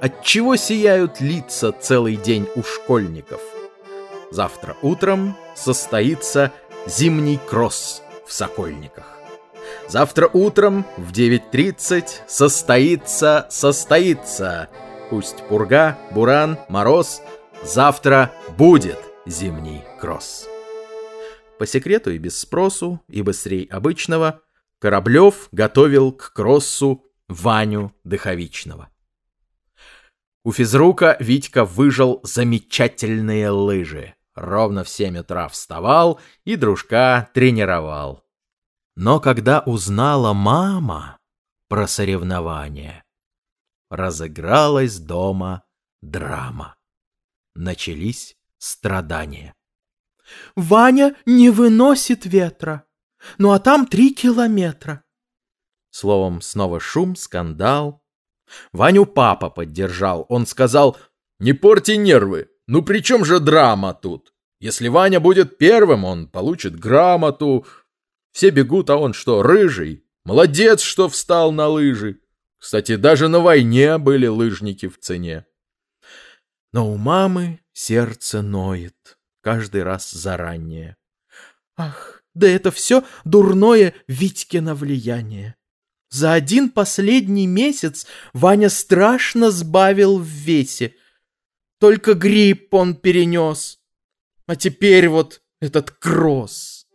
Отчего сияют лица целый день у школьников? Завтра утром состоится зимний кросс в Сокольниках. Завтра утром в 9.30 состоится, состоится. Пусть пурга, буран, мороз, завтра будет зимний кросс. По секрету и без спросу, и быстрей обычного, Кораблев готовил к кроссу Ваню Дыховичного. У физрука Витька выжил замечательные лыжи. Ровно в семь утра вставал и дружка тренировал. Но когда узнала мама про соревнования, разыгралась дома драма. Начались страдания. «Ваня не выносит ветра, ну а там три километра». Словом, снова шум, скандал. Ваню папа поддержал. Он сказал, «Не порти нервы, ну при чем же драма тут? Если Ваня будет первым, он получит грамоту, все бегут, а он что, рыжий? Молодец, что встал на лыжи. Кстати, даже на войне были лыжники в цене. Но у мамы сердце ноет каждый раз заранее. Ах, да это все дурное Витькино влияние. За один последний месяц Ваня страшно сбавил в весе. Только грипп он перенес. А теперь вот этот кросс.